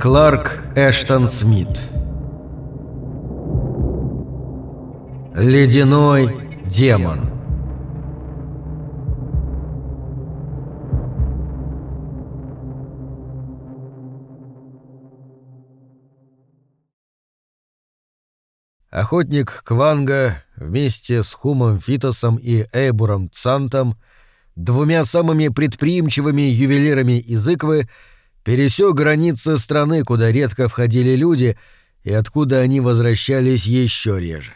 Кларк Эштон Смит. Ледяной демон. Охотник Кванга вместе с Хумом Фитосом и Эйбуром Цантом, двумя самыми предприимчивыми ювелирами из Иквы, пересек границы страны, куда редко входили люди и откуда они возвращались еще реже.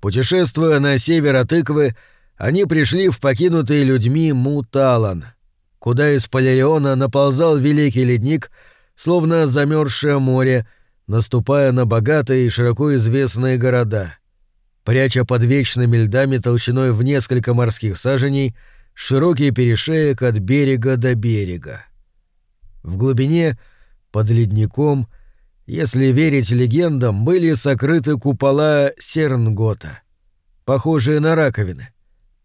Путешествуя на север от Иквы, они пришли в покинутый людьми Муталан, куда из Полериона наползал великий ледник, словно замерзшее море, наступая на богатые и широко известные города, пряча под вечными льдами толщиной в несколько морских саженей широкий перешеек от берега до берега. В глубине, под ледником, если верить легендам, были сокрыты купола Сернгота, похожие на раковины,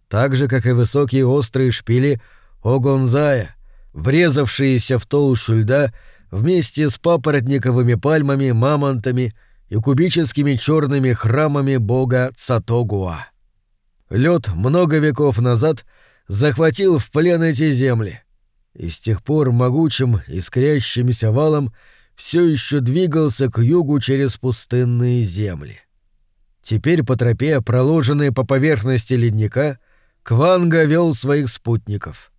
так же, как и высокие острые шпили Огонзая, врезавшиеся в толщу льда вместе с папоротниковыми пальмами, мамонтами и кубическими черными храмами бога Цатогуа. Лед много веков назад захватил в плен эти земли, и с тех пор могучим искрящимся валом все еще двигался к югу через пустынные земли. Теперь по тропе, проложенной по поверхности ледника, Кванга вел своих спутников.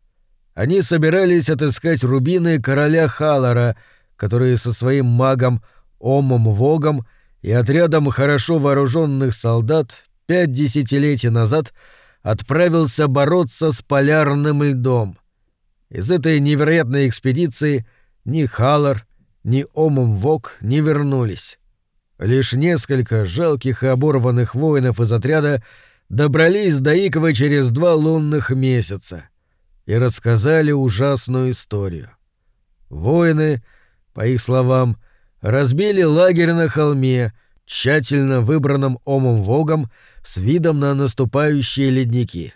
Они собирались отыскать рубины короля Халара, который со своим магом Омом Вогом и отрядом хорошо вооруженных солдат пять десятилетий назад отправился бороться с полярным льдом — из этой невероятной экспедиции ни Халлар, ни Омом Вок не вернулись. Лишь несколько жалких и оборванных воинов из отряда добрались до Иковы через два лунных месяца и рассказали ужасную историю. Воины, по их словам, разбили лагерь на холме, тщательно выбранном Омом Вогом с видом на наступающие ледники —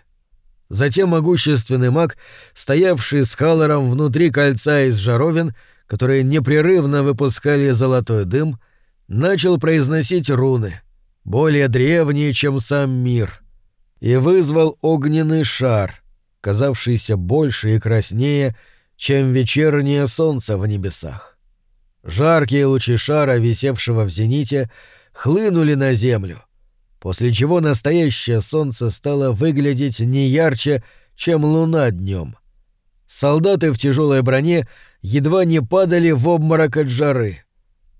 Затем могущественный маг, стоявший с Халлором внутри кольца из жаровин, которые непрерывно выпускали золотой дым, начал произносить руны, более древние, чем сам мир, и вызвал огненный шар, казавшийся больше и краснее, чем вечернее солнце в небесах. Жаркие лучи шара, висевшего в зените, хлынули на землю — после чего настоящее солнце стало выглядеть не ярче, чем луна днем. Солдаты в тяжелой броне едва не падали в обморок от жары.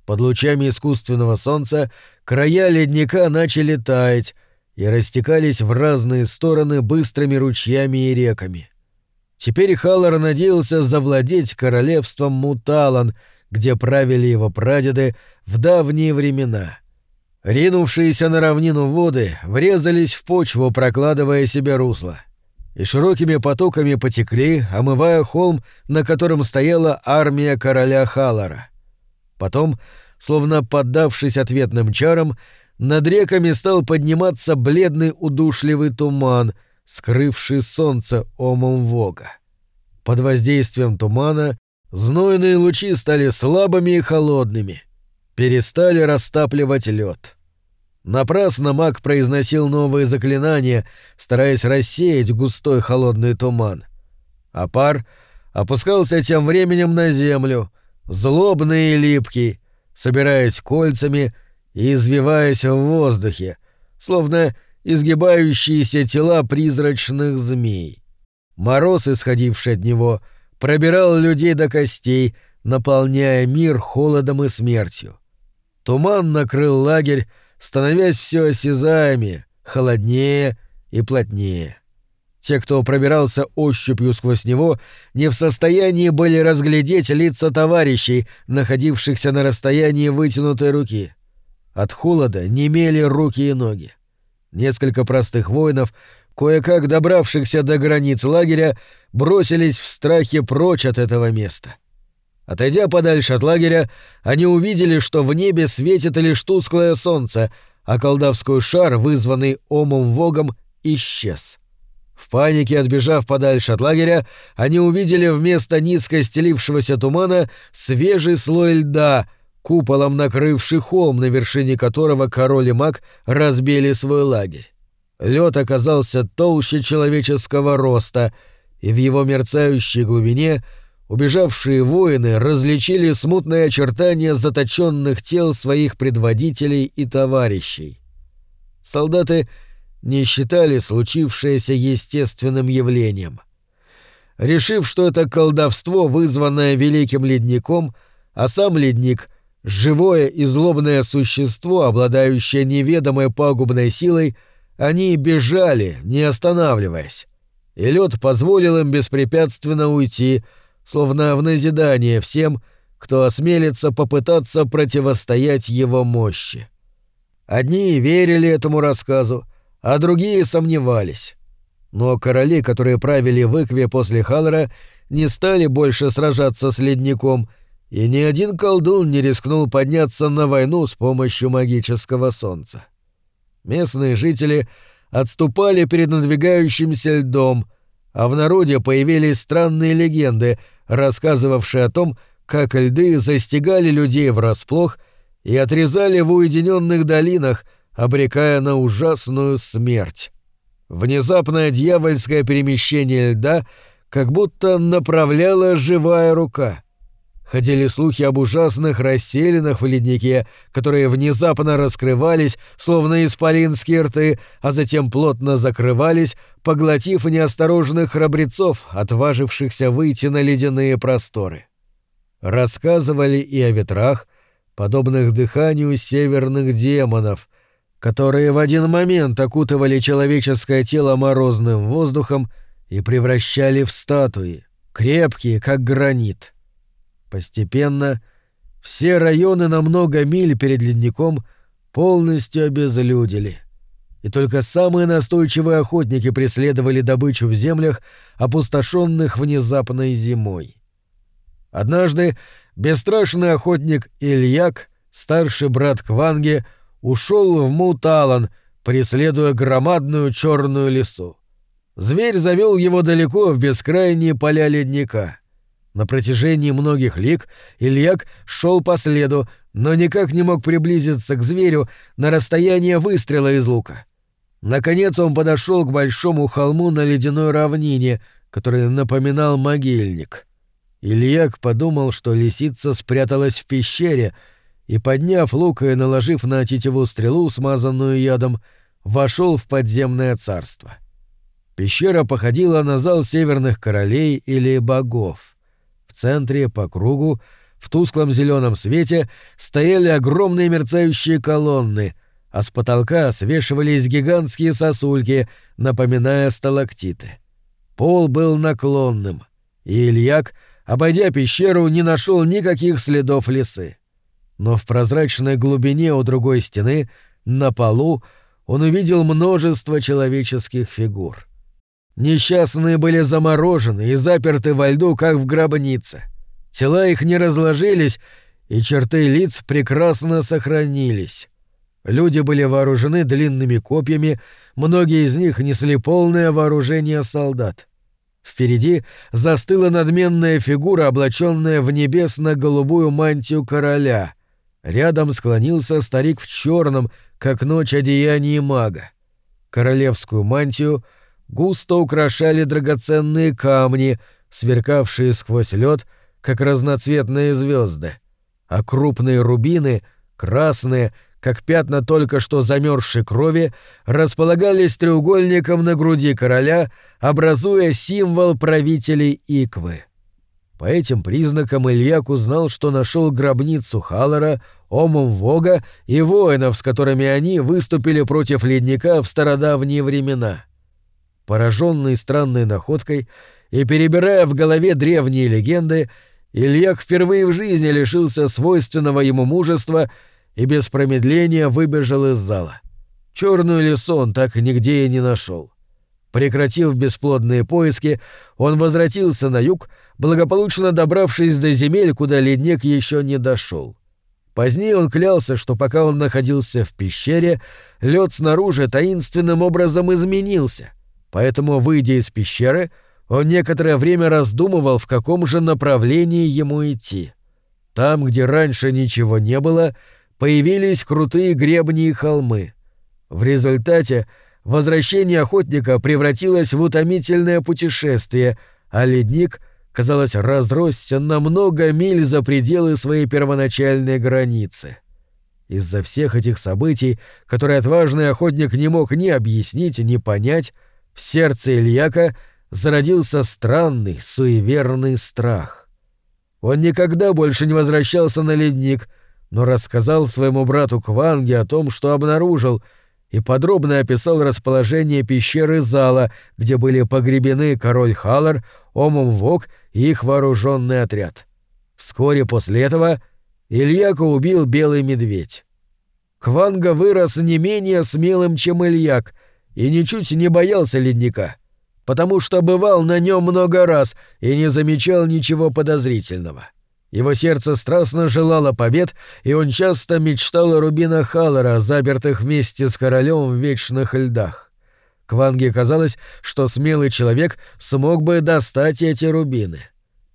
Под лучами искусственного солнца края ледника начали таять и растекались в разные стороны быстрыми ручьями и реками. Теперь Халлар надеялся завладеть королевством Муталан, где правили его прадеды в давние времена — Ринувшиеся на равнину воды врезались в почву, прокладывая себе русло. И широкими потоками потекли, омывая холм, на котором стояла армия короля Халара. Потом, словно поддавшись ответным чарам, над реками стал подниматься бледный удушливый туман, скрывший солнце омом Вога. Под воздействием тумана знойные лучи стали слабыми и холодными — перестали растапливать лед. Напрасно маг произносил новые заклинания, стараясь рассеять густой холодный туман. А пар опускался тем временем на землю, злобный и липкий, собираясь кольцами и извиваясь в воздухе, словно изгибающиеся тела призрачных змей. Мороз, исходивший от него, пробирал людей до костей, наполняя мир холодом и смертью. Туман накрыл лагерь, становясь все осязаемее, холоднее и плотнее. Те, кто пробирался ощупью сквозь него, не в состоянии были разглядеть лица товарищей, находившихся на расстоянии вытянутой руки. От холода немели руки и ноги. Несколько простых воинов, кое-как добравшихся до границ лагеря, бросились в страхе прочь от этого места. Отойдя подальше от лагеря, они увидели, что в небе светит лишь тусклое солнце, а колдовской шар, вызванный Омом Вогом, исчез. В панике отбежав подальше от лагеря, они увидели вместо низко стелившегося тумана свежий слой льда, куполом накрывший холм, на вершине которого король и маг разбили свой лагерь. Лед оказался толще человеческого роста, и в его мерцающей глубине убежавшие воины различили смутные очертания заточенных тел своих предводителей и товарищей. Солдаты не считали случившееся естественным явлением. Решив, что это колдовство, вызванное великим ледником, а сам ледник — живое и злобное существо, обладающее неведомой пагубной силой, они бежали, не останавливаясь. И лед позволил им беспрепятственно уйти, словно в назидание всем, кто осмелится попытаться противостоять его мощи. Одни верили этому рассказу, а другие сомневались. Но короли, которые правили в Икве после Халлера, не стали больше сражаться с ледником, и ни один колдун не рискнул подняться на войну с помощью магического солнца. Местные жители отступали перед надвигающимся льдом, а в народе появились странные легенды, рассказывавшие о том, как льды застигали людей врасплох и отрезали в уединенных долинах, обрекая на ужасную смерть. Внезапное дьявольское перемещение льда как будто направляла живая рука. Ходили слухи об ужасных расселинах в леднике, которые внезапно раскрывались, словно исполинские рты, а затем плотно закрывались, поглотив неосторожных храбрецов, отважившихся выйти на ледяные просторы. Рассказывали и о ветрах, подобных дыханию северных демонов, которые в один момент окутывали человеческое тело морозным воздухом и превращали в статуи, крепкие, как гранит. Постепенно все районы на много миль перед ледником полностью обезлюдили, и только самые настойчивые охотники преследовали добычу в землях, опустошенных внезапной зимой. Однажды бесстрашный охотник Ильяк, старший брат Кванги, ушел в Муталан, преследуя громадную черную лису. Зверь завел его далеко в бескрайние поля ледника. На протяжении многих лиг Ильяк шел по следу, но никак не мог приблизиться к зверю на расстояние выстрела из лука. Наконец он подошел к большому холму на ледяной равнине, который напоминал могильник. Ильяк подумал, что лисица спряталась в пещере, и, подняв лук и наложив на тетиву стрелу, смазанную ядом, вошел в подземное царство. Пещера походила на зал северных королей или богов. В центре, по кругу, в тусклом зеленом свете стояли огромные мерцающие колонны, а с потолка свешивались гигантские сосульки, напоминая сталактиты. Пол был наклонным, и Ильяк, обойдя пещеру, не нашел никаких следов лисы но в прозрачной глубине у другой стены, на полу, он увидел множество человеческих фигур. Несчастные были заморожены и заперты во льду, как в гробнице. Тела их не разложились, и черты лиц прекрасно сохранились. Люди были вооружены длинными копьями, многие из них несли полное вооружение солдат. Впереди застыла надменная фигура, облаченная в небесно-голубую мантию короля — Рядом склонился старик в черном, как ночь одеянии мага. Королевскую мантию густо украшали драгоценные камни, сверкавшие сквозь лед, как разноцветные звезды, а крупные рубины, красные, как пятна только что замерзшей крови, располагались треугольником на груди короля, образуя символ правителей Иквы. По этим признакам Ильяк узнал, что нашел гробницу Халлера, Омум Вога и воинов, с которыми они выступили против ледника в стародавние времена. Пораженный странной находкой и перебирая в голове древние легенды, Ильяк впервые в жизни лишился свойственного ему мужества и без промедления выбежал из зала. Черную лису он так нигде и не нашел. Прекратив бесплодные поиски, он возвратился на юг, благополучно добравшись до земель, куда ледник еще не дошел. Позднее он клялся, что пока он находился в пещере, лед снаружи таинственным образом изменился, Поэтому, выйдя из пещеры, он некоторое время раздумывал, в каком же направлении ему идти. Там, где раньше ничего не было, появились крутые гребни и холмы. В результате возвращение охотника превратилось в утомительное путешествие, а ледник, казалось, разросся на много миль за пределы своей первоначальной границы. Из-за всех этих событий, которые отважный охотник не мог ни объяснить, ни понять, в сердце Ильяка зародился странный, суеверный страх. Он никогда больше не возвращался на ледник, но рассказал своему брату Кванге о том, что обнаружил, и подробно описал расположение пещеры зала, где были погребены король Халлар, Омум Вок и их вооруженный отряд. Вскоре после этого Ильяка убил белый медведь. Кванга вырос не менее смелым, чем Ильяк, и ничуть не боялся ледника, потому что бывал на нем много раз и не замечал ничего подозрительного. Его сердце страстно желало побед, и он часто мечтал о рубинах Халлера, запертых вместе с королем в вечных льдах. Кванге казалось, что смелый человек смог бы достать эти рубины.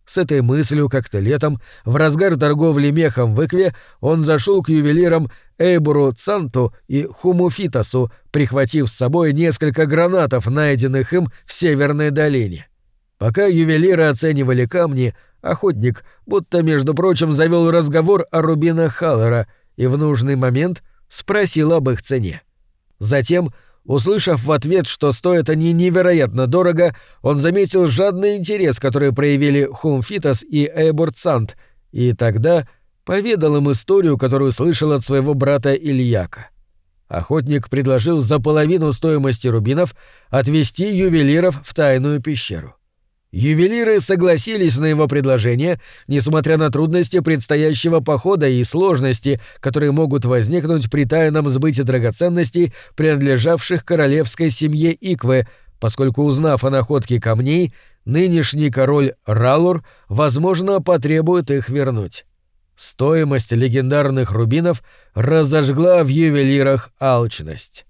С этой мыслью как-то летом, в разгар торговли мехом в Икве, он зашел к ювелирам Эйбуру Цанту и Хумуфитасу, прихватив с собой несколько гранатов, найденных им в Северной долине. Пока ювелиры оценивали камни, охотник, будто, между прочим, завел разговор о рубинах Халлера и в нужный момент спросил об их цене. Затем Услышав в ответ, что стоят они невероятно дорого, он заметил жадный интерес, который проявили Хумфитас и Эйбурцант, и тогда поведал им историю, которую слышал от своего брата Ильяка. Охотник предложил за половину стоимости рубинов отвезти ювелиров в тайную пещеру. Ювелиры согласились на его предложение, несмотря на трудности предстоящего похода и сложности, которые могут возникнуть при тайном сбыте драгоценностей, принадлежавших королевской семье Иквы, поскольку, узнав о находке камней, нынешний король Ралур, возможно, потребует их вернуть. Стоимость легендарных рубинов разожгла в ювелирах алчность.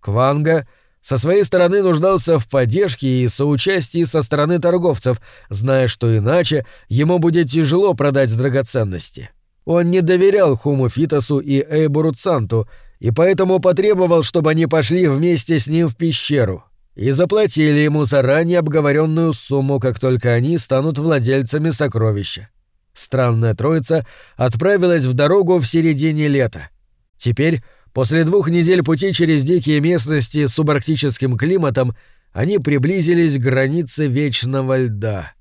Кванга — со своей стороны нуждался в поддержке и соучастии со стороны торговцев, зная, что иначе ему будет тяжело продать драгоценности. Он не доверял Хуму Фитосу и Эйбуру Цанту, и поэтому потребовал, чтобы они пошли вместе с ним в пещеру и заплатили ему заранее обговоренную сумму, как только они станут владельцами сокровища. Странная троица отправилась в дорогу в середине лета. Теперь После двух недель пути через дикие местности с субарктическим климатом они приблизились к границе вечного льда.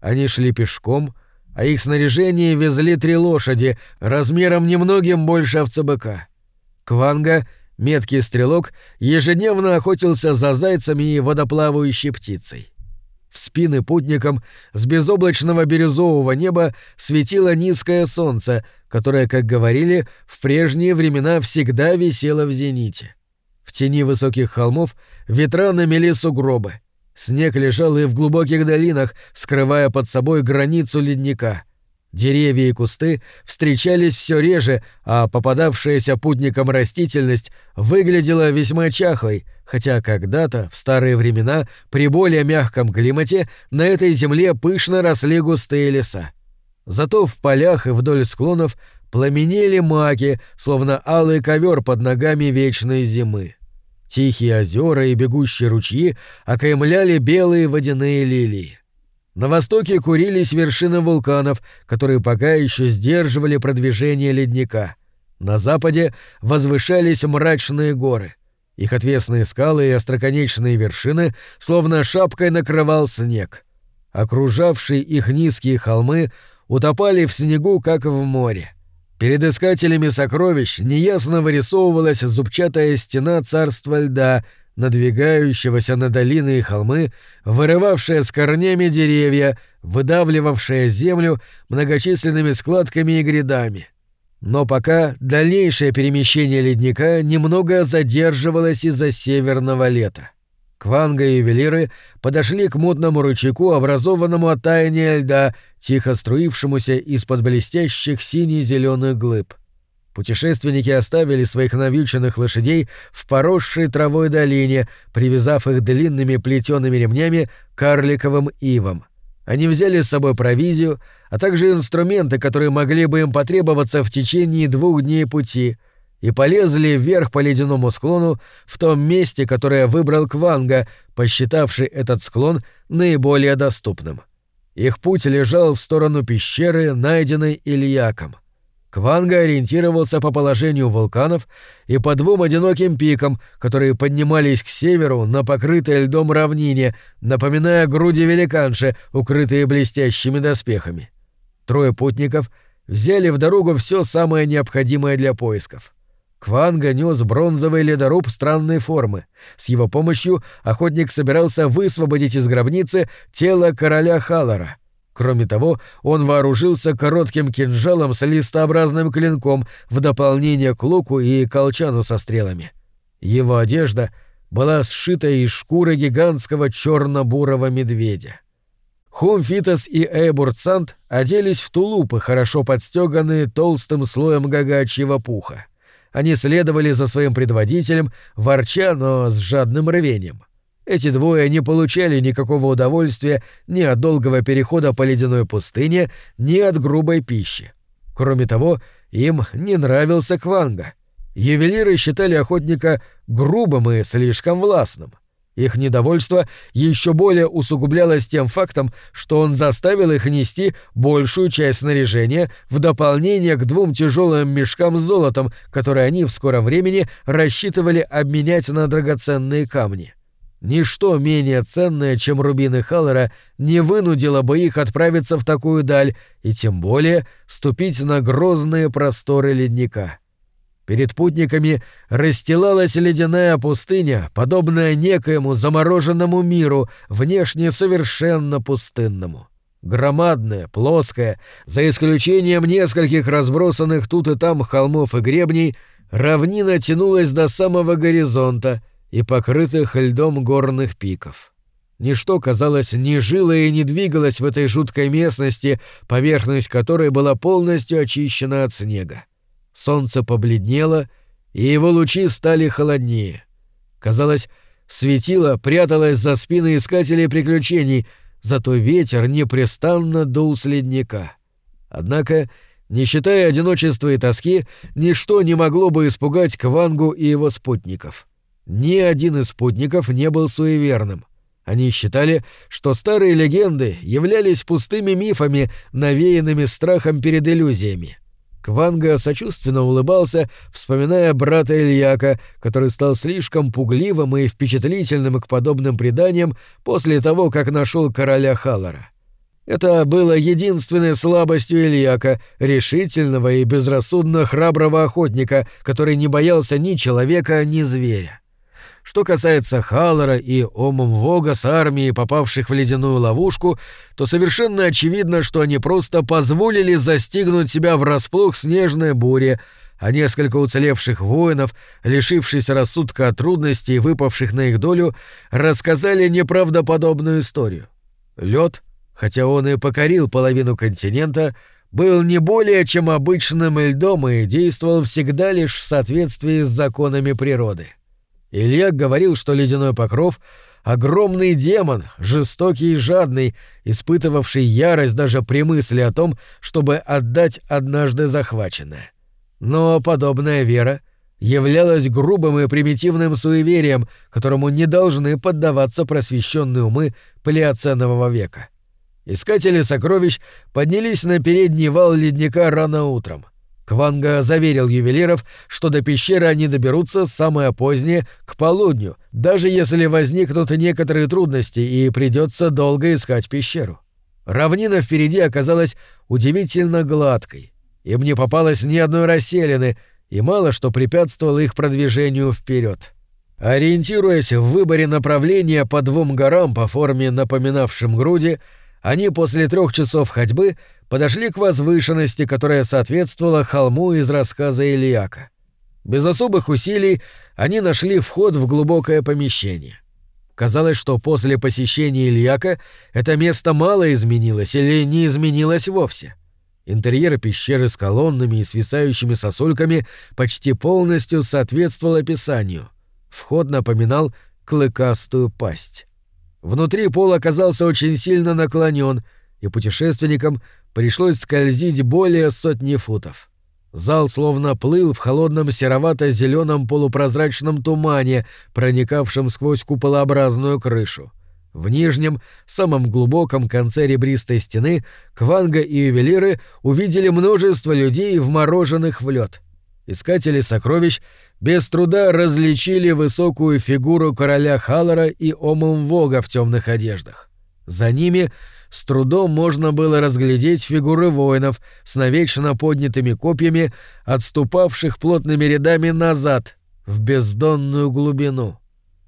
Они шли пешком, а их снаряжение везли три лошади, размером немногим больше овцебыка. Кванга, меткий стрелок, ежедневно охотился за зайцами и водоплавающей птицей. В спины путникам с безоблачного бирюзового неба светило низкое солнце, которое, как говорили, в прежние времена всегда висело в зените. В тени высоких холмов ветра намели сугробы. Снег лежал и в глубоких долинах, скрывая под собой границу ледника — Деревья и кусты встречались все реже, а попадавшаяся путникам растительность выглядела весьма чахлой, хотя когда-то, в старые времена, при более мягком климате, на этой земле пышно росли густые леса. Зато в полях и вдоль склонов пламенели маки, словно алый ковер под ногами вечной зимы. Тихие озера и бегущие ручьи окаймляли белые водяные лилии. На востоке курились вершины вулканов, которые пока еще сдерживали продвижение ледника. На западе возвышались мрачные горы. Их отвесные скалы и остроконечные вершины словно шапкой накрывал снег. Окружавшие их низкие холмы утопали в снегу, как в море. Перед искателями сокровищ неясно вырисовывалась зубчатая стена царства льда — надвигающегося на долины и холмы, вырывавшая с корнями деревья, выдавливавшая землю многочисленными складками и грядами. Но пока дальнейшее перемещение ледника немного задерживалось из-за северного лета. Кванга и ювелиры подошли к мутному ручейку, образованному от таяния льда, тихо струившемуся из-под блестящих сине-зеленых глыб. Путешественники оставили своих навьюченных лошадей в поросшей травой долине, привязав их длинными плетеными ремнями к карликовым ивам. Они взяли с собой провизию, а также инструменты, которые могли бы им потребоваться в течение двух дней пути, и полезли вверх по ледяному склону в том месте, которое выбрал Кванга, посчитавший этот склон наиболее доступным. Их путь лежал в сторону пещеры, найденной Ильяком. Кванга ориентировался по положению вулканов и по двум одиноким пикам, которые поднимались к северу на покрытой льдом равнине, напоминая груди великанши, укрытые блестящими доспехами. Трое путников взяли в дорогу все самое необходимое для поисков. Кванга нес бронзовый ледоруб странной формы. С его помощью охотник собирался высвободить из гробницы тело короля Халлора — Кроме того, он вооружился коротким кинжалом с листообразным клинком в дополнение к луку и колчану со стрелами. Его одежда была сшита из шкуры гигантского черно-бурого медведя. Хумфитас и Эйбурцант оделись в тулупы, хорошо подстеганные толстым слоем гагачьего пуха. Они следовали за своим предводителем, ворча, но с жадным рвением — эти двое не получали никакого удовольствия ни от долгого перехода по ледяной пустыне, ни от грубой пищи. Кроме того, им не нравился Кванга. Ювелиры считали охотника грубым и слишком властным. Их недовольство еще более усугублялось тем фактом, что он заставил их нести большую часть снаряжения в дополнение к двум тяжелым мешкам с золотом, которые они в скором времени рассчитывали обменять на драгоценные камни. Ничто менее ценное, чем рубины Халлера, не вынудило бы их отправиться в такую даль и тем более ступить на грозные просторы ледника. Перед путниками расстилалась ледяная пустыня, подобная некоему замороженному миру, внешне совершенно пустынному. Громадная, плоская, за исключением нескольких разбросанных тут и там холмов и гребней, равнина тянулась до самого горизонта — и покрытых льдом горных пиков. Ничто, казалось, не жило и не двигалось в этой жуткой местности, поверхность которой была полностью очищена от снега. Солнце побледнело, и его лучи стали холоднее. Казалось, светило пряталось за спины искателей приключений, зато ветер непрестанно дул с ледника. Однако, не считая одиночества и тоски, ничто не могло бы испугать Квангу и его спутников. Ни один из спутников не был суеверным. Они считали, что старые легенды являлись пустыми мифами, навеянными страхом перед иллюзиями. Кванга сочувственно улыбался, вспоминая брата Ильяка, который стал слишком пугливым и впечатлительным к подобным преданиям после того, как нашел короля Халлора. Это было единственной слабостью Ильяка, решительного и безрассудно храброго охотника, который не боялся ни человека, ни зверя. Что касается Халлора и Омумвога с армией, попавших в ледяную ловушку, то совершенно очевидно, что они просто позволили застигнуть себя врасплох снежной буре, а несколько уцелевших воинов, лишившись рассудка от трудностей, выпавших на их долю, рассказали неправдоподобную историю. Лед, хотя он и покорил половину континента, был не более чем обычным льдом и действовал всегда лишь в соответствии с законами природы. Илья говорил, что ледяной покров — огромный демон, жестокий и жадный, испытывавший ярость даже при мысли о том, чтобы отдать однажды захваченное. Но подобная вера являлась грубым и примитивным суеверием, которому не должны поддаваться просвещенные умы плеоценового века. Искатели сокровищ поднялись на передний вал ледника рано утром. Кванга заверил ювелиров, что до пещеры они доберутся самое позднее, к полудню, даже если возникнут некоторые трудности и придется долго искать пещеру. Равнина впереди оказалась удивительно гладкой. Им не попалось ни одной расселины, и мало что препятствовало их продвижению вперед. Ориентируясь в выборе направления по двум горам по форме напоминавшим груди, они после трех часов ходьбы подошли к возвышенности, которая соответствовала холму из рассказа Ильяка. Без особых усилий они нашли вход в глубокое помещение. Казалось, что после посещения Ильяка это место мало изменилось или не изменилось вовсе. Интерьер пещеры с колоннами и свисающими сосульками почти полностью соответствовал описанию. Вход напоминал клыкастую пасть. Внутри пол оказался очень сильно наклонен, и путешественникам пришлось скользить более сотни футов. Зал словно плыл в холодном серовато-зеленом полупрозрачном тумане, проникавшем сквозь куполообразную крышу. В нижнем, самом глубоком конце ребристой стены Кванга и ювелиры увидели множество людей, вмороженных в лед. Искатели сокровищ без труда различили высокую фигуру короля Халлора и Омумвога в темных одеждах. За ними с трудом можно было разглядеть фигуры воинов с навечно поднятыми копьями, отступавших плотными рядами назад, в бездонную глубину.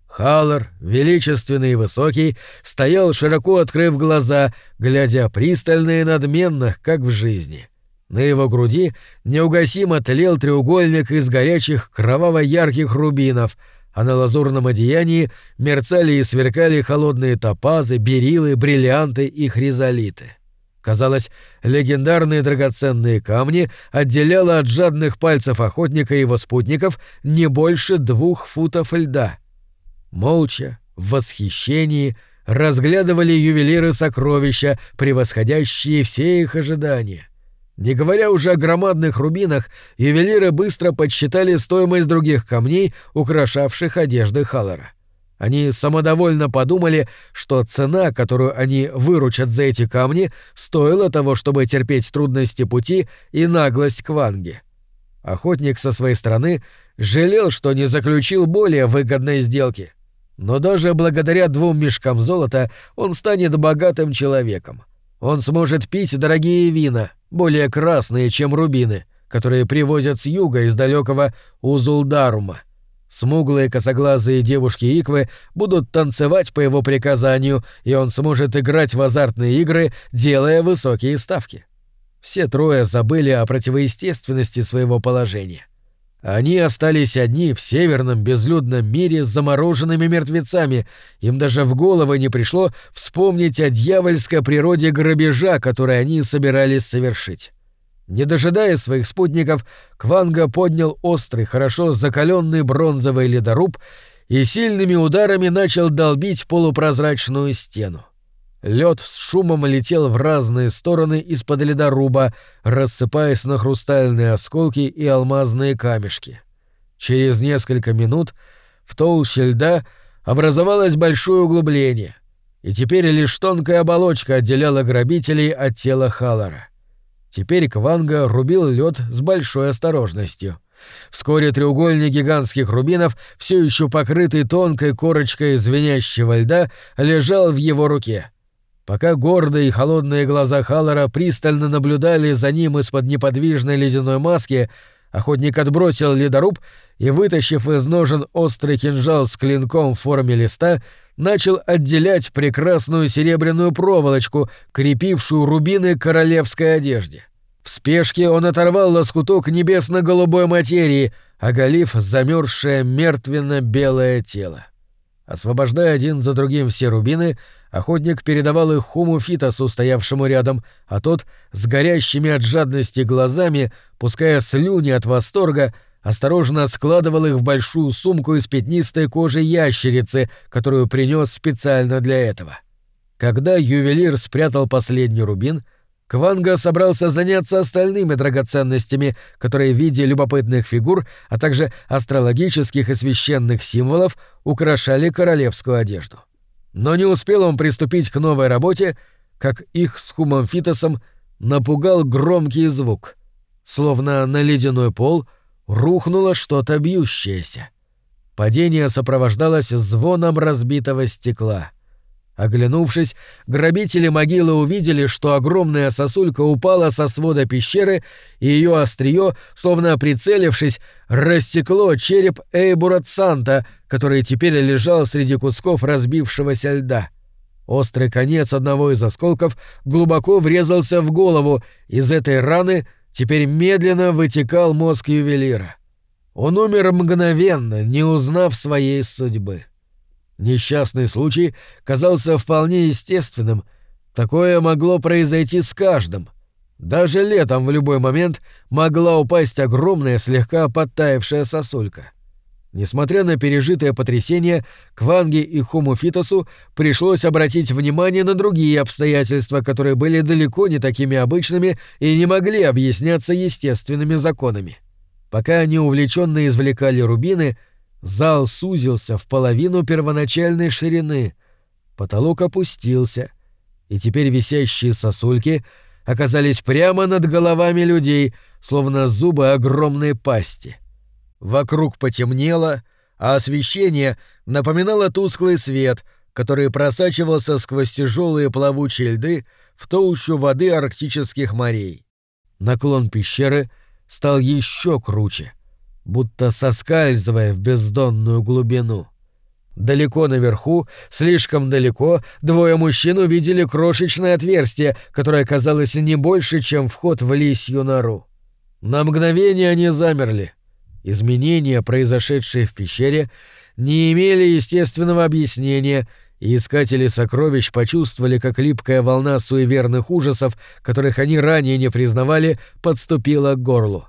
Халлор, величественный и высокий, стоял, широко открыв глаза, глядя пристально и надменно, как в жизни. На его груди неугасимо тлел треугольник из горячих кроваво-ярких рубинов — а на лазурном одеянии мерцали и сверкали холодные топазы, берилы, бриллианты и хризолиты. Казалось, легендарные драгоценные камни отделяло от жадных пальцев охотника и его спутников не больше двух футов льда. Молча, в восхищении, разглядывали ювелиры сокровища, превосходящие все их ожидания — не говоря уже о громадных рубинах, ювелиры быстро подсчитали стоимость других камней, украшавших одежды Халлора. Они самодовольно подумали, что цена, которую они выручат за эти камни, стоила того, чтобы терпеть трудности пути и наглость Кванги. Охотник со своей стороны жалел, что не заключил более выгодной сделки. Но даже благодаря двум мешкам золота он станет богатым человеком. Он сможет пить дорогие вина, более красные, чем рубины, которые привозят с юга из далекого Узулдарума. Смуглые косоглазые девушки-иквы будут танцевать по его приказанию, и он сможет играть в азартные игры, делая высокие ставки. Все трое забыли о противоестественности своего положения. Они остались одни в северном безлюдном мире с замороженными мертвецами. Им даже в голову не пришло вспомнить о дьявольской природе грабежа, который они собирались совершить. Не дожидая своих спутников, Кванга поднял острый, хорошо закаленный бронзовый ледоруб и сильными ударами начал долбить полупрозрачную стену. Лед с шумом летел в разные стороны из-под ледоруба, рассыпаясь на хрустальные осколки и алмазные камешки. Через несколько минут в толще льда образовалось большое углубление, и теперь лишь тонкая оболочка отделяла грабителей от тела Халлора. Теперь Кванга рубил лед с большой осторожностью. Вскоре треугольник гигантских рубинов, все еще покрытый тонкой корочкой звенящего льда, лежал в его руке — Пока гордые и холодные глаза Халлора пристально наблюдали за ним из-под неподвижной ледяной маски, охотник отбросил ледоруб и, вытащив из ножен острый кинжал с клинком в форме листа, начал отделять прекрасную серебряную проволочку, крепившую рубины королевской одежде. В спешке он оторвал лоскуток небесно-голубой материи, оголив замерзшее мертвенно-белое тело. Освобождая один за другим все рубины, Охотник передавал их Хуму Фитосу, стоявшему рядом, а тот, с горящими от жадности глазами, пуская слюни от восторга, осторожно складывал их в большую сумку из пятнистой кожи ящерицы, которую принес специально для этого. Когда ювелир спрятал последний рубин, Кванга собрался заняться остальными драгоценностями, которые в виде любопытных фигур, а также астрологических и священных символов украшали королевскую одежду. Но не успел он приступить к новой работе, как их с Хумом Фитосом напугал громкий звук. Словно на ледяной пол рухнуло что-то бьющееся. Падение сопровождалось звоном разбитого стекла — Оглянувшись, грабители могилы увидели, что огромная сосулька упала со свода пещеры, и ее острие, словно прицелившись, растекло череп Эйбура Санта, который теперь лежал среди кусков разбившегося льда. Острый конец одного из осколков глубоко врезался в голову, из этой раны теперь медленно вытекал мозг ювелира. Он умер мгновенно, не узнав своей судьбы. Несчастный случай казался вполне естественным. Такое могло произойти с каждым. Даже летом в любой момент могла упасть огромная слегка подтаявшая сосулька. Несмотря на пережитое потрясение, Кванге и Хому Фитосу пришлось обратить внимание на другие обстоятельства, которые были далеко не такими обычными и не могли объясняться естественными законами. Пока они увлеченно извлекали рубины, зал сузился в половину первоначальной ширины, потолок опустился, и теперь висящие сосульки оказались прямо над головами людей, словно зубы огромной пасти. Вокруг потемнело, а освещение напоминало тусклый свет, который просачивался сквозь тяжелые плавучие льды в толщу воды арктических морей. Наклон пещеры стал еще круче, будто соскальзывая в бездонную глубину. Далеко наверху, слишком далеко, двое мужчин увидели крошечное отверстие, которое казалось не больше, чем вход в лисью нору. На мгновение они замерли. Изменения, произошедшие в пещере, не имели естественного объяснения, и искатели сокровищ почувствовали, как липкая волна суеверных ужасов, которых они ранее не признавали, подступила к горлу.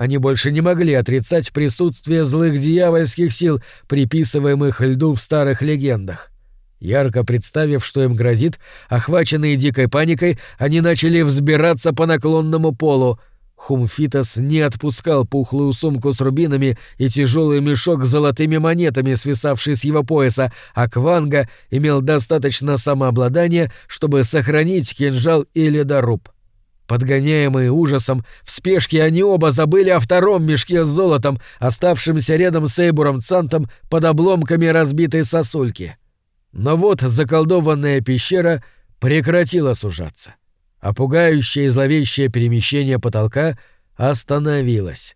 Они больше не могли отрицать присутствие злых дьявольских сил, приписываемых льду в старых легендах. Ярко представив, что им грозит, охваченные дикой паникой, они начали взбираться по наклонному полу. Хумфитас не отпускал пухлую сумку с рубинами и тяжелый мешок с золотыми монетами, свисавший с его пояса, а Кванга имел достаточно самообладания, чтобы сохранить кинжал и ледоруб. Подгоняемые ужасом, в спешке они оба забыли о втором мешке с золотом, оставшемся рядом с Эйбуром Цантом под обломками разбитой сосульки. Но вот заколдованная пещера прекратила сужаться, а пугающее и зловещее перемещение потолка остановилось.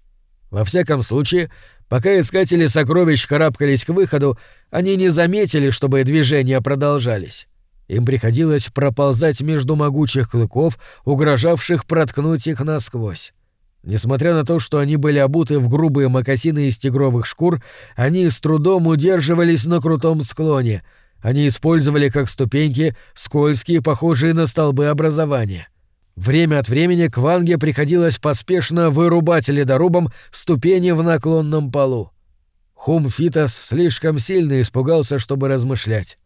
Во всяком случае, пока искатели сокровищ карабкались к выходу, они не заметили, чтобы движения продолжались. Им приходилось проползать между могучих клыков, угрожавших проткнуть их насквозь. Несмотря на то, что они были обуты в грубые мокасины из тигровых шкур, они с трудом удерживались на крутом склоне. Они использовали как ступеньки скользкие, похожие на столбы образования. Время от времени Кванге приходилось поспешно вырубать ледорубом ступени в наклонном полу. Хум Фитас слишком сильно испугался, чтобы размышлять.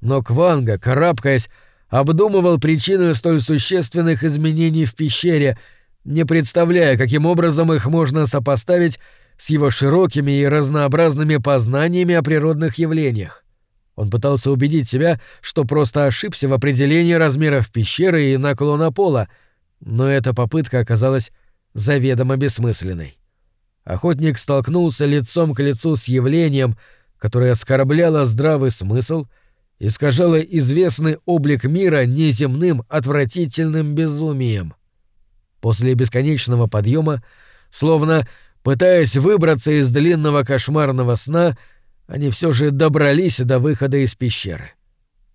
Но Кванга, карабкаясь, обдумывал причину столь существенных изменений в пещере, не представляя, каким образом их можно сопоставить с его широкими и разнообразными познаниями о природных явлениях. Он пытался убедить себя, что просто ошибся в определении размеров пещеры и наклона пола, но эта попытка оказалась заведомо бессмысленной. Охотник столкнулся лицом к лицу с явлением, которое оскорбляло здравый смысл — искажало известный облик мира неземным отвратительным безумием. После бесконечного подъема, словно пытаясь выбраться из длинного кошмарного сна, они все же добрались до выхода из пещеры.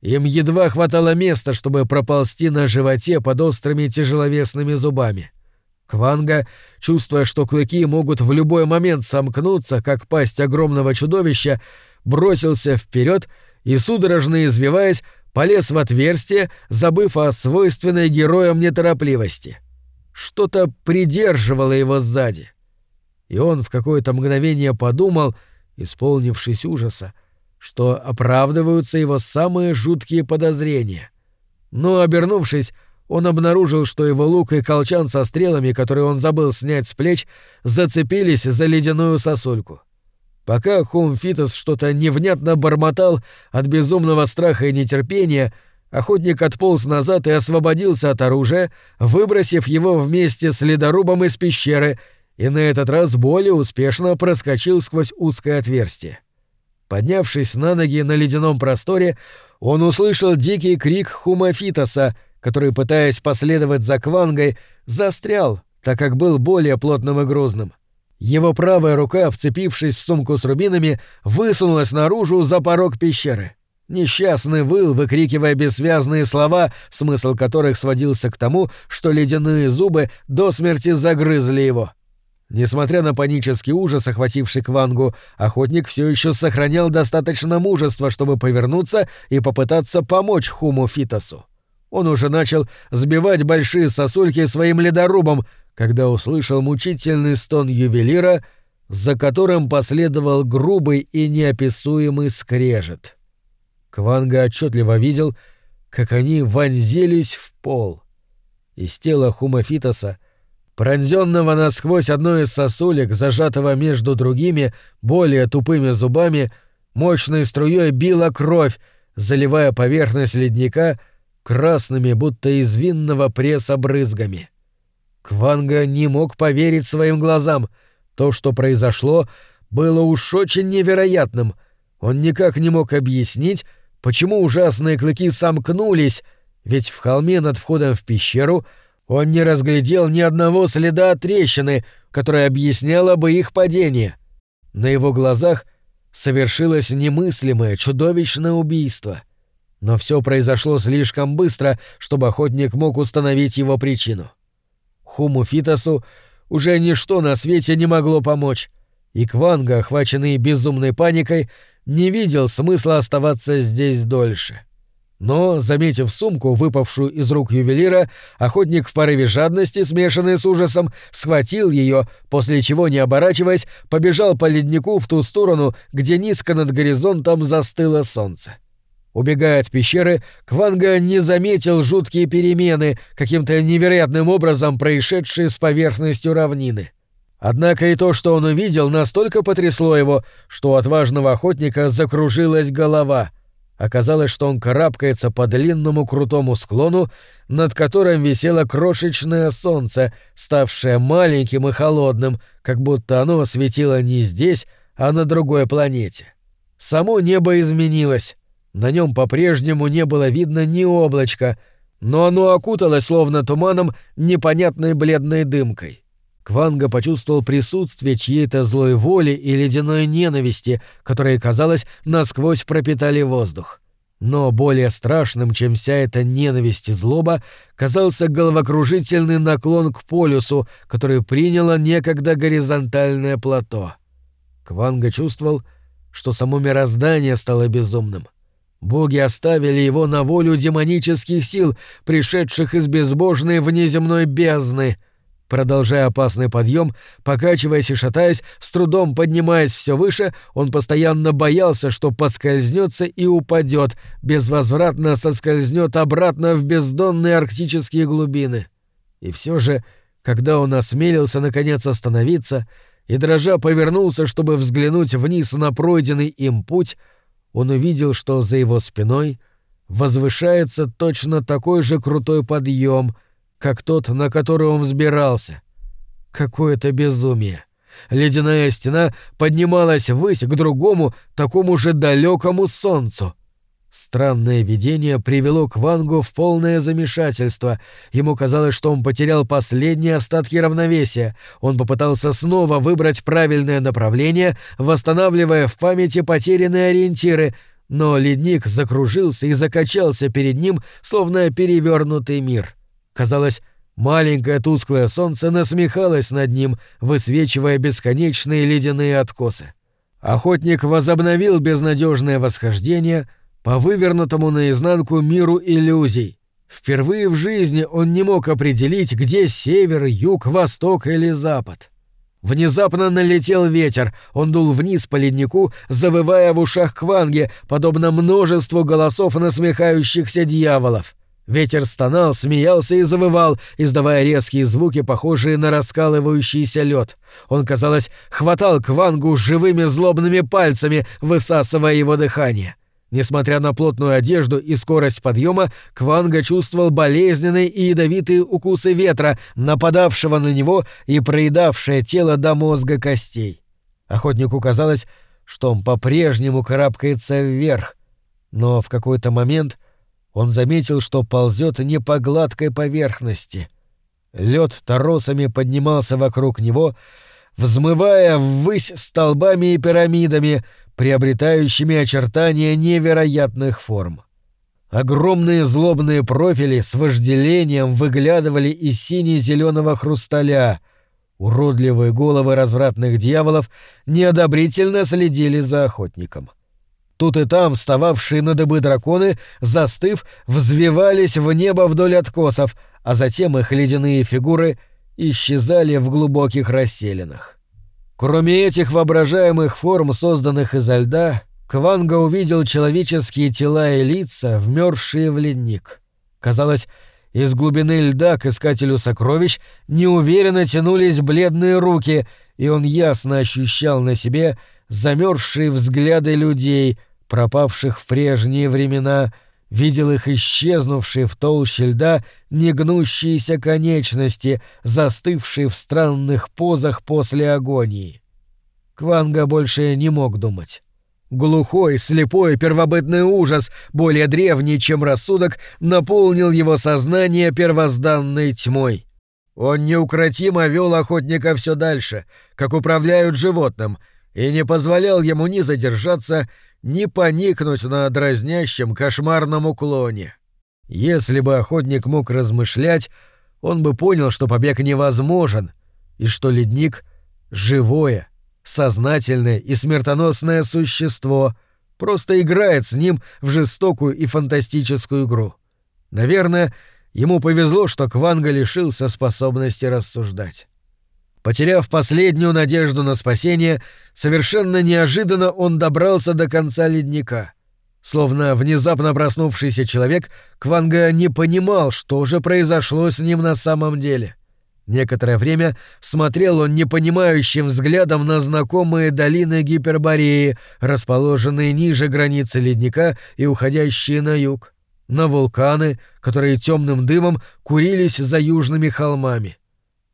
Им едва хватало места, чтобы проползти на животе под острыми тяжеловесными зубами. Кванга, чувствуя, что клыки могут в любой момент сомкнуться, как пасть огромного чудовища, бросился вперед судорожно извиваясь, полез в отверстие, забыв о свойственной героям неторопливости. Что-то придерживало его сзади. И он в какое-то мгновение подумал, исполнившись ужаса, что оправдываются его самые жуткие подозрения. Но, обернувшись, он обнаружил, что его лук и колчан со стрелами, которые он забыл снять с плеч, зацепились за ледяную сосульку. Пока Хумфитос что-то невнятно бормотал от безумного страха и нетерпения, охотник отполз назад и освободился от оружия, выбросив его вместе с ледорубом из пещеры, и на этот раз более успешно проскочил сквозь узкое отверстие. Поднявшись на ноги на ледяном просторе, он услышал дикий крик Хумафитоса, который, пытаясь последовать за Квангой, застрял, так как был более плотным и грузным. — его правая рука, вцепившись в сумку с рубинами, высунулась наружу за порог пещеры. Несчастный выл, выкрикивая бессвязные слова, смысл которых сводился к тому, что ледяные зубы до смерти загрызли его. Несмотря на панический ужас, охвативший Квангу, охотник все еще сохранял достаточно мужества, чтобы повернуться и попытаться помочь Хуму Фитосу. Он уже начал сбивать большие сосульки своим ледорубом, когда услышал мучительный стон ювелира, за которым последовал грубый и неописуемый скрежет. Кванга отчетливо видел, как они вонзились в пол. Из тела Хумафитоса, пронзенного насквозь одной из сосулек, зажатого между другими, более тупыми зубами, мощной струей била кровь, заливая поверхность ледника красными, будто из винного пресса брызгами. Кванга не мог поверить своим глазам. То, что произошло, было уж очень невероятным. Он никак не мог объяснить, почему ужасные клыки сомкнулись, ведь в холме над входом в пещеру он не разглядел ни одного следа трещины, которая объясняла бы их падение. На его глазах совершилось немыслимое, чудовищное убийство. Но все произошло слишком быстро, чтобы охотник мог установить его причину. Хуму Фитосу уже ничто на свете не могло помочь, и Кванга, охваченный безумной паникой, не видел смысла оставаться здесь дольше. Но, заметив сумку, выпавшую из рук ювелира, охотник в порыве жадности, смешанной с ужасом, схватил ее, после чего, не оборачиваясь, побежал по леднику в ту сторону, где низко над горизонтом застыло солнце. Убегая от пещеры, Кванга не заметил жуткие перемены, каким-то невероятным образом происшедшие с поверхностью равнины. Однако и то, что он увидел, настолько потрясло его, что у отважного охотника закружилась голова. Оказалось, что он карабкается по длинному крутому склону, над которым висело крошечное солнце, ставшее маленьким и холодным, как будто оно светило не здесь, а на другой планете. Само небо изменилось. На нем по-прежнему не было видно ни облачка, но оно окуталось словно туманом непонятной бледной дымкой. Кванга почувствовал присутствие чьей-то злой воли и ледяной ненависти, которые, казалось, насквозь пропитали воздух. Но более страшным, чем вся эта ненависть и злоба, казался головокружительный наклон к полюсу, который приняло некогда горизонтальное плато. Кванга чувствовал, что само мироздание стало безумным. Боги оставили его на волю демонических сил, пришедших из безбожной внеземной бездны — Продолжая опасный подъем, покачиваясь и шатаясь, с трудом поднимаясь все выше, он постоянно боялся, что поскользнется и упадет, безвозвратно соскользнет обратно в бездонные арктические глубины. И все же, когда он осмелился наконец остановиться и дрожа повернулся, чтобы взглянуть вниз на пройденный им путь, он увидел, что за его спиной возвышается точно такой же крутой подъем — как тот, на который он взбирался. Какое-то безумие. Ледяная стена поднималась ввысь к другому, такому же далекому солнцу. Странное видение привело к Вангу в полное замешательство. Ему казалось, что он потерял последние остатки равновесия. Он попытался снова выбрать правильное направление, восстанавливая в памяти потерянные ориентиры, но ледник закружился и закачался перед ним, словно перевернутый мир. Казалось, маленькое тусклое солнце насмехалось над ним, высвечивая бесконечные ледяные откосы. Охотник возобновил безнадежное восхождение по вывернутому наизнанку миру иллюзий. Впервые в жизни он не мог определить, где север, юг, восток или запад. Внезапно налетел ветер, он дул вниз по леднику, завывая в ушах Кванги, подобно множеству голосов насмехающихся дьяволов. Ветер стонал, смеялся и завывал, издавая резкие звуки, похожие на раскалывающийся лед. Он, казалось, хватал Квангу живыми злобными пальцами, высасывая его дыхание. Несмотря на плотную одежду и скорость подъема, Кванга чувствовал болезненные и ядовитые укусы ветра, нападавшего на него и проедавшее тело до мозга костей. Охотнику казалось, что он по-прежнему карабкается вверх, но в какой-то момент — он заметил, что ползет не по гладкой поверхности. Лед торосами поднимался вокруг него, взмывая ввысь столбами и пирамидами, приобретающими очертания невероятных форм. Огромные злобные профили с вожделением выглядывали из сине-зеленого хрусталя. Уродливые головы развратных дьяволов неодобрительно следили за охотником. Тут и там встававшие на дыбы драконы, застыв, взвивались в небо вдоль откосов, а затем их ледяные фигуры исчезали в глубоких расселинах. Кроме этих воображаемых форм, созданных изо льда, Кванга увидел человеческие тела и лица, вмерзшие в ледник. Казалось, из глубины льда к искателю сокровищ неуверенно тянулись бледные руки, и он ясно ощущал на себе замерзшие взгляды людей, пропавших в прежние времена, видел их исчезнувшие в толще льда негнущиеся конечности, застывшие в странных позах после агонии. Кванга больше не мог думать. Глухой, слепой, первобытный ужас, более древний, чем рассудок, наполнил его сознание первозданной тьмой. Он неукротимо вел охотника все дальше, как управляют животным, и не позволял ему ни задержаться, ни поникнуть на дразнящем кошмарном уклоне. Если бы охотник мог размышлять, он бы понял, что побег невозможен, и что ледник — живое, сознательное и смертоносное существо, просто играет с ним в жестокую и фантастическую игру. Наверное, ему повезло, что Кванга лишился способности рассуждать. Потеряв последнюю надежду на спасение, совершенно неожиданно он добрался до конца ледника. Словно внезапно проснувшийся человек, Кванга не понимал, что же произошло с ним на самом деле. Некоторое время смотрел он непонимающим взглядом на знакомые долины Гипербореи, расположенные ниже границы ледника и уходящие на юг, на вулканы, которые темным дымом курились за южными холмами.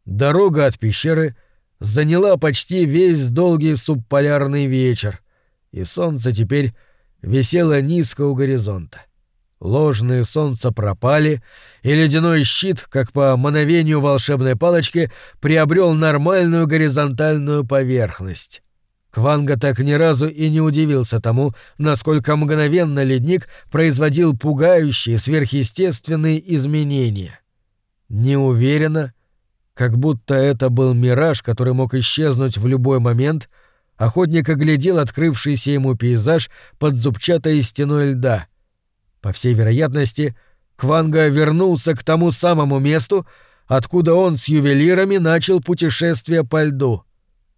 Дорога от пещеры заняла почти весь долгий субполярный вечер, и солнце теперь висело низко у горизонта. Ложные солнца пропали, и ледяной щит, как по мановению волшебной палочки, приобрел нормальную горизонтальную поверхность. Кванга так ни разу и не удивился тому, насколько мгновенно ледник производил пугающие сверхъестественные изменения. Неуверенно, как будто это был мираж, который мог исчезнуть в любой момент, охотник оглядел открывшийся ему пейзаж под зубчатой стеной льда. По всей вероятности, Кванга вернулся к тому самому месту, откуда он с ювелирами начал путешествие по льду.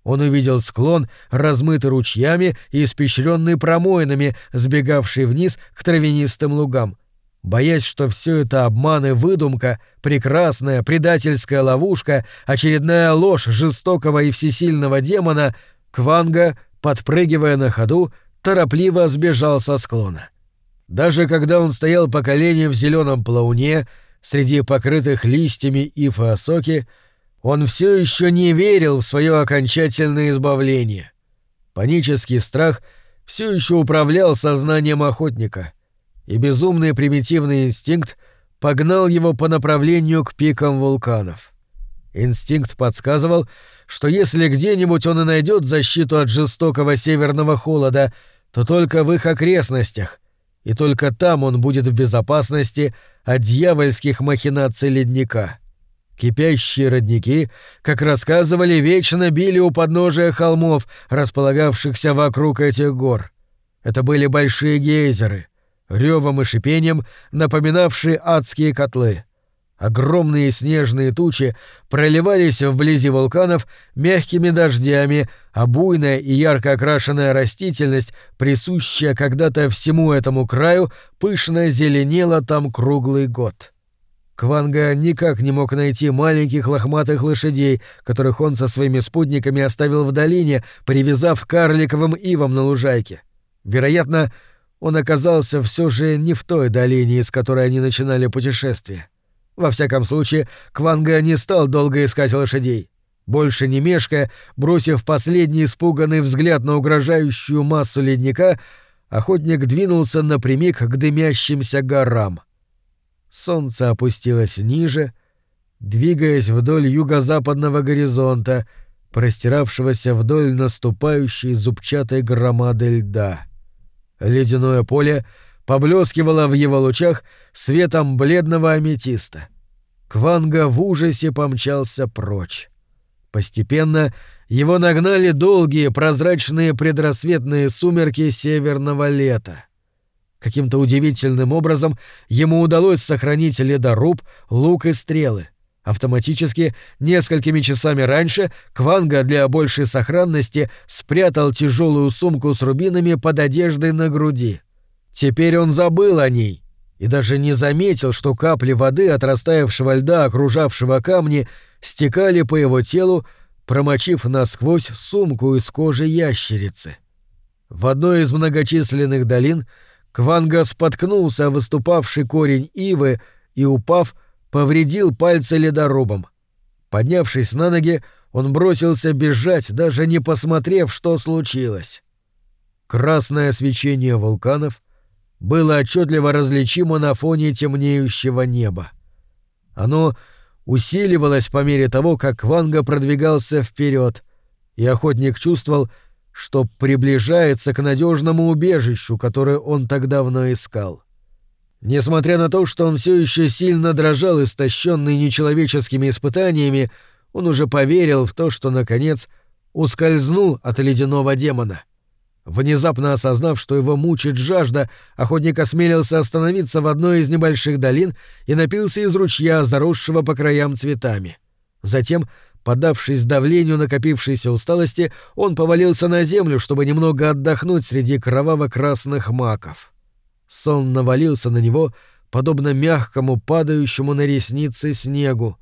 Он увидел склон, размытый ручьями и испещренный промоинами, сбегавший вниз к травянистым лугам. Боясь, что все это обман и выдумка, прекрасная предательская ловушка, очередная ложь жестокого и всесильного демона, Кванга, подпрыгивая на ходу, торопливо сбежал со склона. Даже когда он стоял по колени в зеленом плауне, среди покрытых листьями и осоки, он все еще не верил в свое окончательное избавление. Панический страх все еще управлял сознанием охотника — и безумный примитивный инстинкт погнал его по направлению к пикам вулканов. Инстинкт подсказывал, что если где-нибудь он и найдет защиту от жестокого северного холода, то только в их окрестностях, и только там он будет в безопасности от дьявольских махинаций ледника. Кипящие родники, как рассказывали, вечно били у подножия холмов, располагавшихся вокруг этих гор. Это были большие гейзеры — ревом и шипением напоминавшие адские котлы. Огромные снежные тучи проливались вблизи вулканов мягкими дождями, а буйная и ярко окрашенная растительность, присущая когда-то всему этому краю, пышно зеленела там круглый год. Кванга никак не мог найти маленьких лохматых лошадей, которых он со своими спутниками оставил в долине, привязав карликовым ивом на лужайке. Вероятно, он оказался все же не в той долине, из которой они начинали путешествие. Во всяком случае, Кванга не стал долго искать лошадей. Больше не мешкая, бросив последний испуганный взгляд на угрожающую массу ледника, охотник двинулся напрямик к дымящимся горам. Солнце опустилось ниже, двигаясь вдоль юго-западного горизонта, простиравшегося вдоль наступающей зубчатой громады льда. Ледяное поле поблескивало в его лучах светом бледного аметиста. Кванга в ужасе помчался прочь. Постепенно его нагнали долгие прозрачные предрассветные сумерки северного лета. Каким-то удивительным образом ему удалось сохранить ледоруб, лук и стрелы. Автоматически, несколькими часами раньше, Кванга для большей сохранности спрятал тяжелую сумку с рубинами под одеждой на груди. Теперь он забыл о ней и даже не заметил, что капли воды от растаявшего льда, окружавшего камни, стекали по его телу, промочив насквозь сумку из кожи ящерицы. В одной из многочисленных долин Кванга споткнулся о выступавший корень ивы и, упав, повредил пальцы ледорубом. Поднявшись на ноги, он бросился бежать, даже не посмотрев, что случилось. Красное свечение вулканов было отчетливо различимо на фоне темнеющего неба. Оно усиливалось по мере того, как Ванга продвигался вперед, и охотник чувствовал, что приближается к надежному убежищу, которое он так давно искал. Несмотря на то, что он все еще сильно дрожал, истощенный нечеловеческими испытаниями, он уже поверил в то, что, наконец, ускользнул от ледяного демона. Внезапно осознав, что его мучит жажда, охотник осмелился остановиться в одной из небольших долин и напился из ручья, заросшего по краям цветами. Затем, поддавшись давлению накопившейся усталости, он повалился на землю, чтобы немного отдохнуть среди кроваво-красных маков. Сон навалился на него, подобно мягкому падающему на ресницы снегу.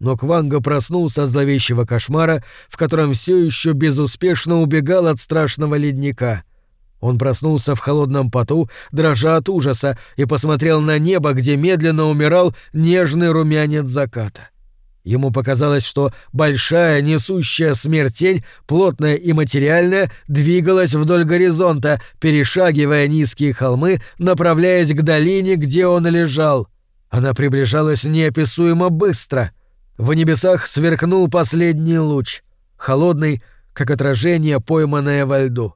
Но Кванга проснулся от зловещего кошмара, в котором все еще безуспешно убегал от страшного ледника. Он проснулся в холодном поту, дрожа от ужаса, и посмотрел на небо, где медленно умирал нежный румянец заката. Ему показалось, что большая, несущая смерть тень, плотная и материальная, двигалась вдоль горизонта, перешагивая низкие холмы, направляясь к долине, где он лежал. Она приближалась неописуемо быстро. В небесах сверкнул последний луч, холодный, как отражение, пойманное во льду.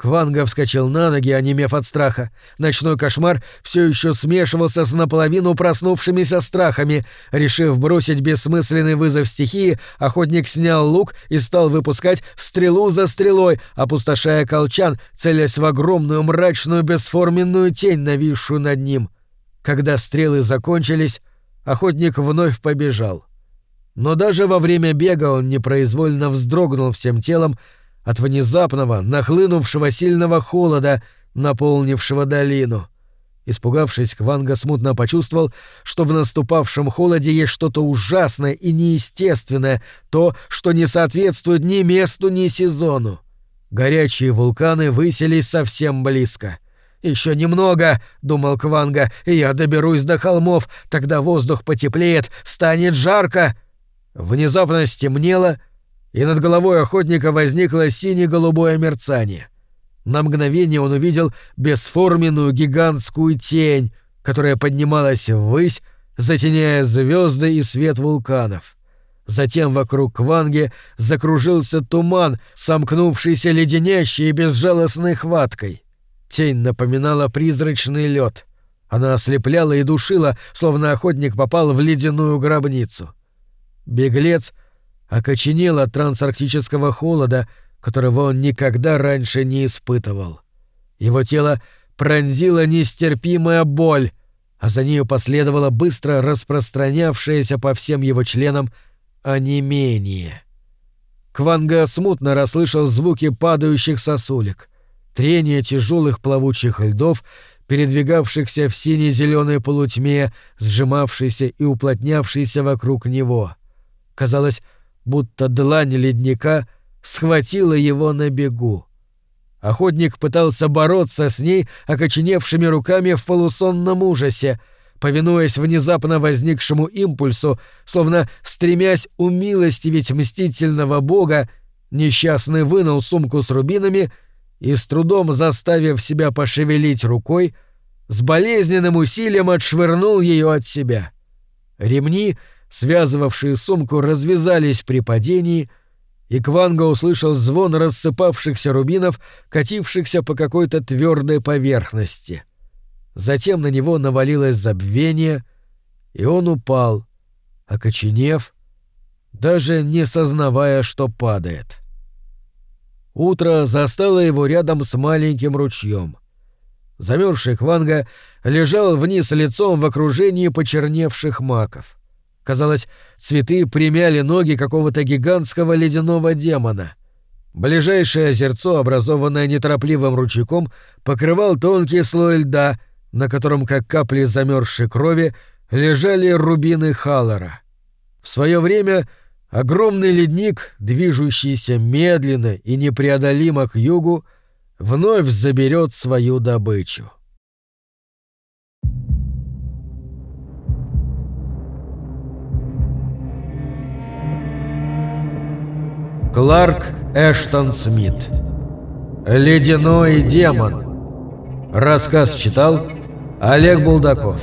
Кванга вскочил на ноги, онемев от страха. Ночной кошмар все еще смешивался с наполовину проснувшимися страхами. Решив бросить бессмысленный вызов стихии, охотник снял лук и стал выпускать стрелу за стрелой, опустошая колчан, целясь в огромную мрачную бесформенную тень, нависшую над ним. Когда стрелы закончились, охотник вновь побежал. Но даже во время бега он непроизвольно вздрогнул всем телом, от внезапного, нахлынувшего сильного холода, наполнившего долину. Испугавшись, Кванга смутно почувствовал, что в наступавшем холоде есть что-то ужасное и неестественное, то, что не соответствует ни месту, ни сезону. Горячие вулканы выселись совсем близко. Еще немного, думал Кванга, и я доберусь до холмов, тогда воздух потеплеет, станет жарко. Внезапно стемнело, и над головой охотника возникло сине-голубое мерцание. На мгновение он увидел бесформенную гигантскую тень, которая поднималась ввысь, затеняя звезды и свет вулканов. Затем вокруг Кванги закружился туман, сомкнувшийся леденящей и безжалостной хваткой. Тень напоминала призрачный лед. Она ослепляла и душила, словно охотник попал в ледяную гробницу. Беглец окоченел от трансарктического холода, которого он никогда раньше не испытывал. Его тело пронзила нестерпимая боль, а за нею последовало быстро распространявшееся по всем его членам онемение. Кванга смутно расслышал звуки падающих сосулек, трение тяжелых плавучих льдов, передвигавшихся в сине-зеленой полутьме, сжимавшейся и уплотнявшейся вокруг него. Казалось, будто длань ледника схватила его на бегу. Охотник пытался бороться с ней окоченевшими руками в полусонном ужасе, повинуясь внезапно возникшему импульсу, словно стремясь умилостивить мстительного бога, несчастный вынул сумку с рубинами и, с трудом заставив себя пошевелить рукой, с болезненным усилием отшвырнул ее от себя. Ремни — связывавшие сумку, развязались при падении, и Кванга услышал звон рассыпавшихся рубинов, катившихся по какой-то твердой поверхности. Затем на него навалилось забвение, и он упал, окоченев, даже не сознавая, что падает. — утро застало его рядом с маленьким ручьем. Замерзший Хванга лежал вниз лицом в окружении почерневших маков. Казалось, цветы примяли ноги какого-то гигантского ледяного демона. Ближайшее озерцо, образованное неторопливым ручейком, покрывал тонкий слой льда, на котором, как капли замерзшей крови, лежали рубины Халлора. В свое время огромный ледник, движущийся медленно и непреодолимо к югу, вновь заберет свою добычу. Кларк Эштон Смит. «Ледяной демон» Рассказ читал Олег Булдаков